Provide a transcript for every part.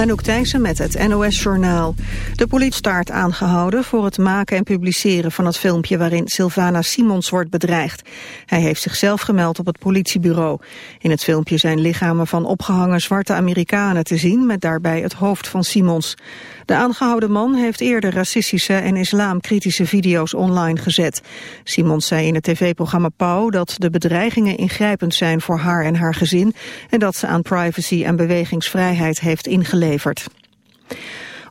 Anouk Thijssen met het NOS-journaal. De politie staart aangehouden voor het maken en publiceren van het filmpje waarin Sylvana Simons wordt bedreigd. Hij heeft zichzelf gemeld op het politiebureau. In het filmpje zijn lichamen van opgehangen zwarte Amerikanen te zien met daarbij het hoofd van Simons. De aangehouden man heeft eerder racistische en islamkritische video's online gezet. Simons zei in het tv-programma Pauw dat de bedreigingen ingrijpend zijn voor haar en haar gezin en dat ze aan privacy en bewegingsvrijheid heeft ingeleverd.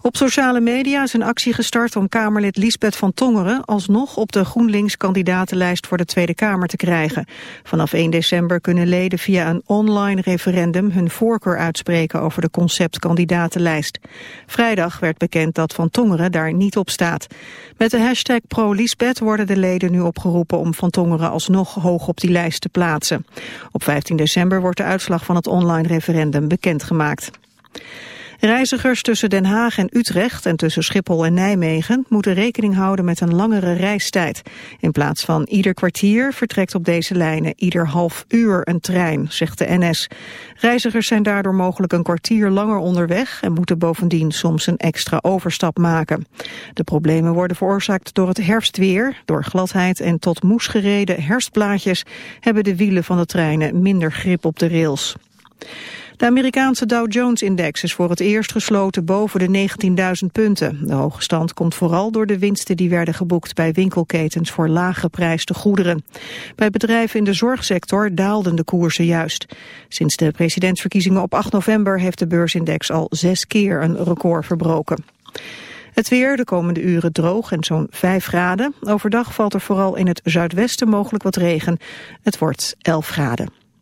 Op sociale media is een actie gestart om Kamerlid Liesbeth van Tongeren alsnog op de GroenLinks-kandidatenlijst voor de Tweede Kamer te krijgen. Vanaf 1 december kunnen leden via een online referendum hun voorkeur uitspreken over de conceptkandidatenlijst. Vrijdag werd bekend dat Van Tongeren daar niet op staat. Met de hashtag ProLiesbeth worden de leden nu opgeroepen om Van Tongeren alsnog hoog op die lijst te plaatsen. Op 15 december wordt de uitslag van het online referendum bekendgemaakt. Reizigers tussen Den Haag en Utrecht en tussen Schiphol en Nijmegen moeten rekening houden met een langere reistijd. In plaats van ieder kwartier vertrekt op deze lijnen ieder half uur een trein, zegt de NS. Reizigers zijn daardoor mogelijk een kwartier langer onderweg en moeten bovendien soms een extra overstap maken. De problemen worden veroorzaakt door het herfstweer, door gladheid en tot moes gereden herfstblaadjes hebben de wielen van de treinen minder grip op de rails. De Amerikaanse Dow Jones-index is voor het eerst gesloten boven de 19.000 punten. De hoge stand komt vooral door de winsten die werden geboekt bij winkelketens voor laaggeprijsde goederen. Bij bedrijven in de zorgsector daalden de koersen juist. Sinds de presidentsverkiezingen op 8 november heeft de beursindex al zes keer een record verbroken. Het weer de komende uren droog en zo'n 5 graden. Overdag valt er vooral in het zuidwesten mogelijk wat regen. Het wordt 11 graden.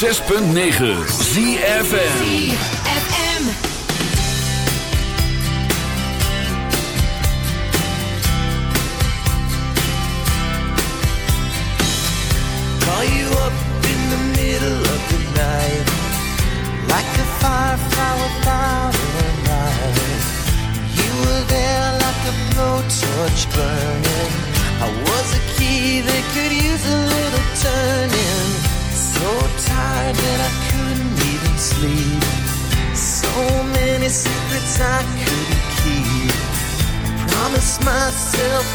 106.9 ZFM. Myself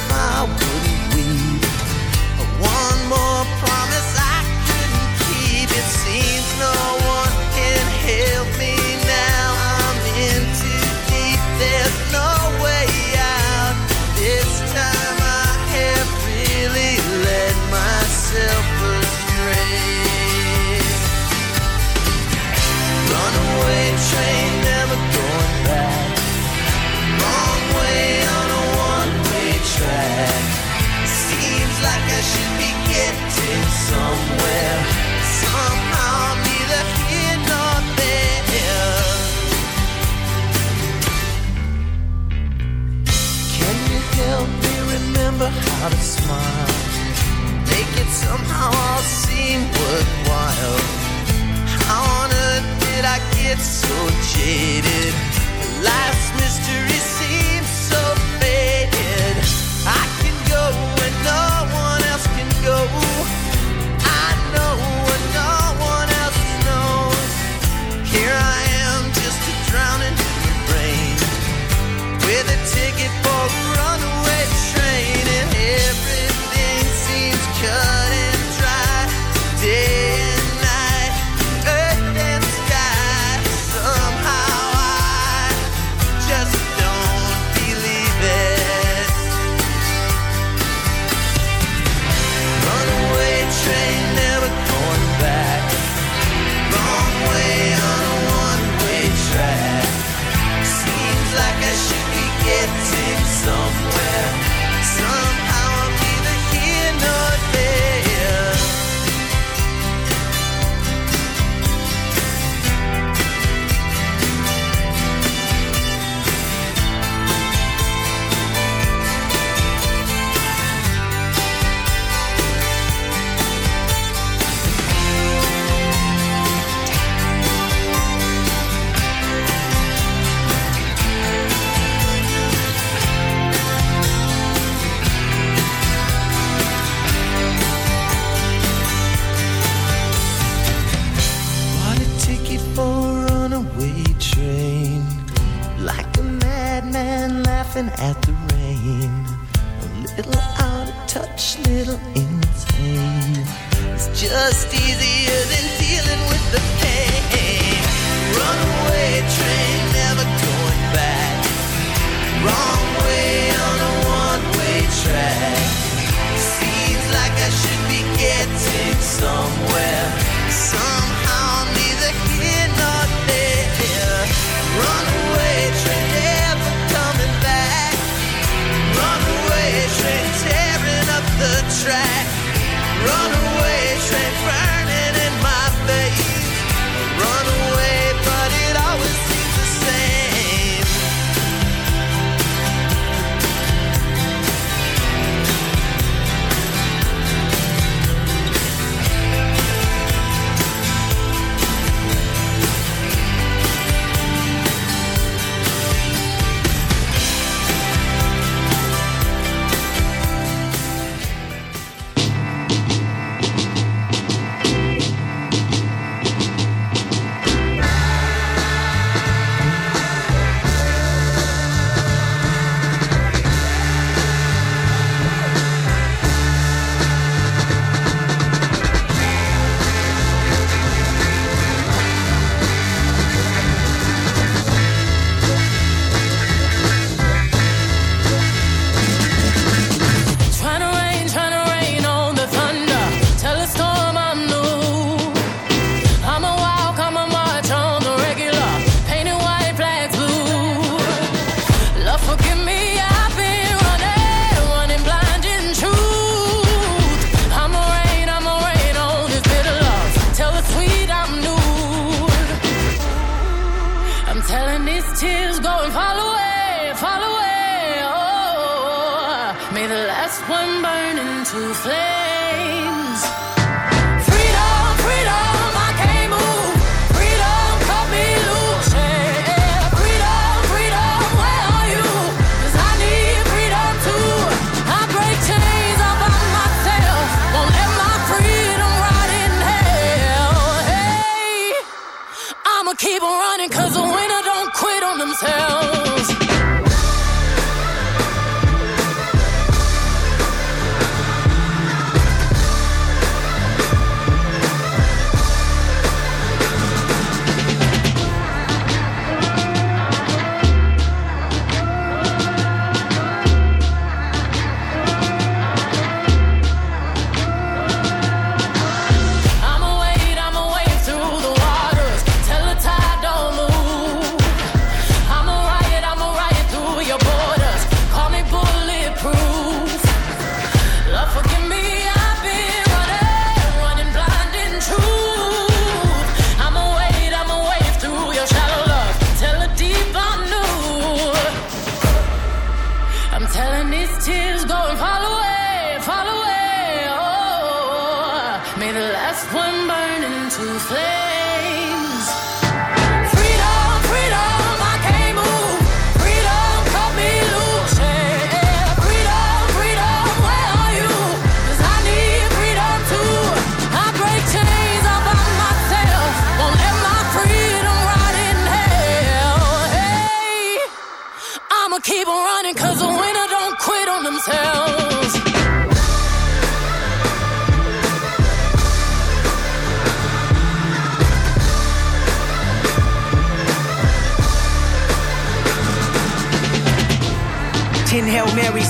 I'ma keep on running 'cause the winner don't quit on themselves.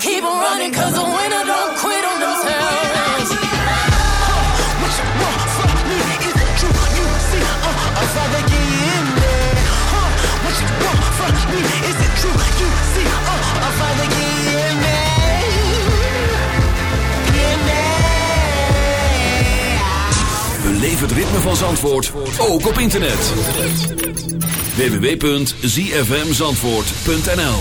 keep on running 'cause the winner don't quit on themselves. What you want from me? Is it true? You see, uh, I'd rather get in there. Huh? What you want from me? Is it true? You see, uh, I'd rather get in there. In there. Beleef het ritme van Zandvoort, ook op internet. www.zfmzandvoort.nl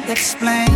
can't explain.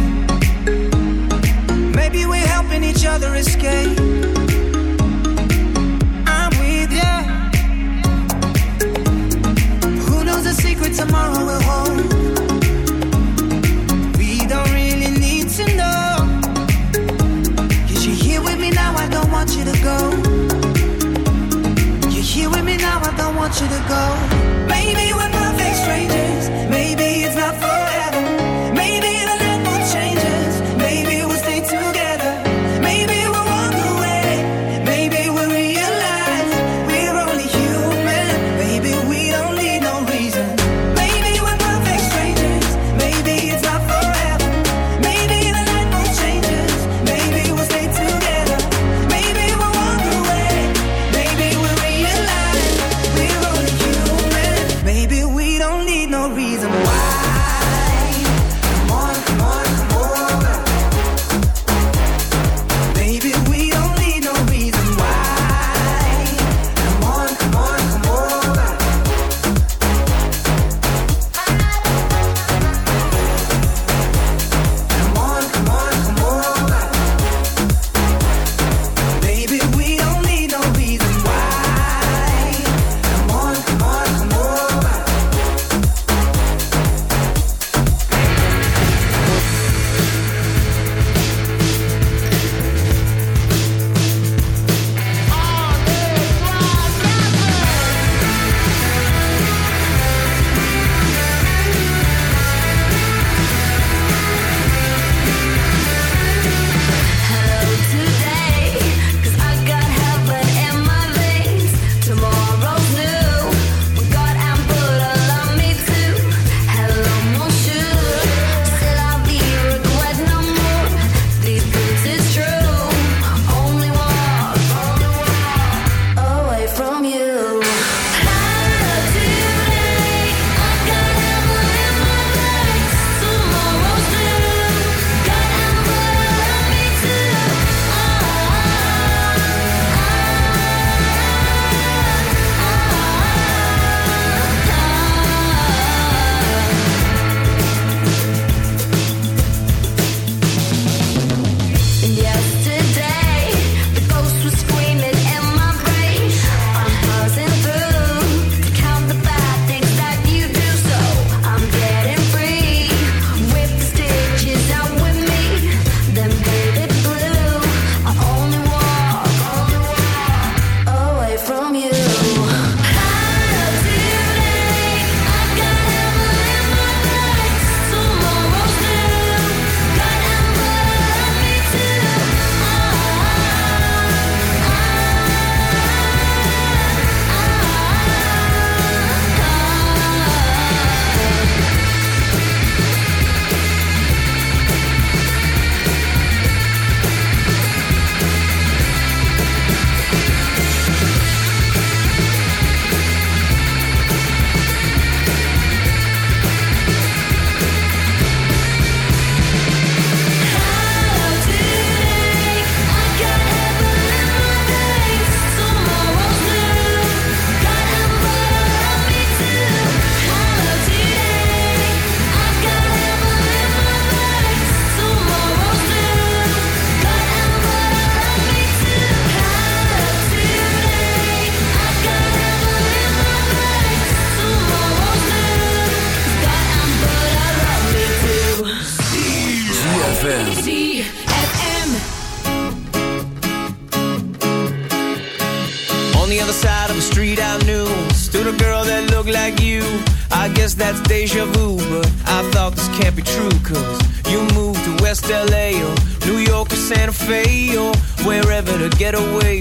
Get away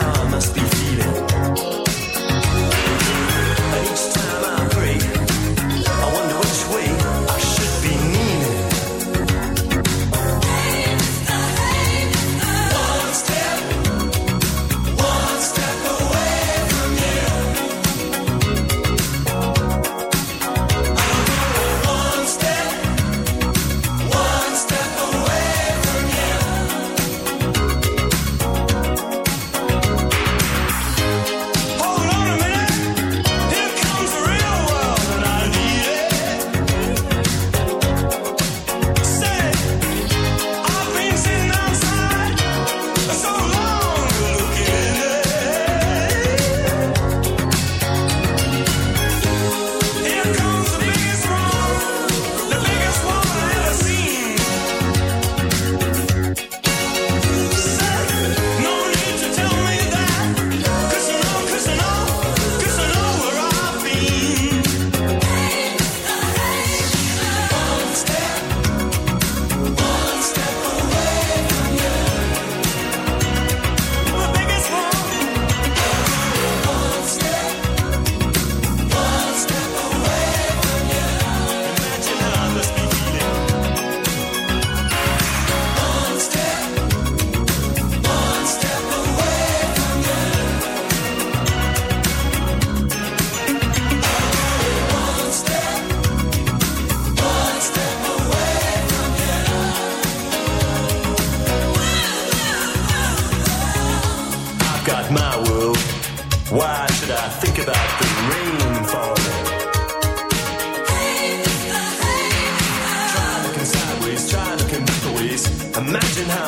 how I must be feeling. Imagine how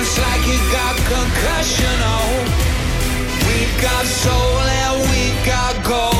Dance like you got concussion. Oh, we've got soul and we've got gold.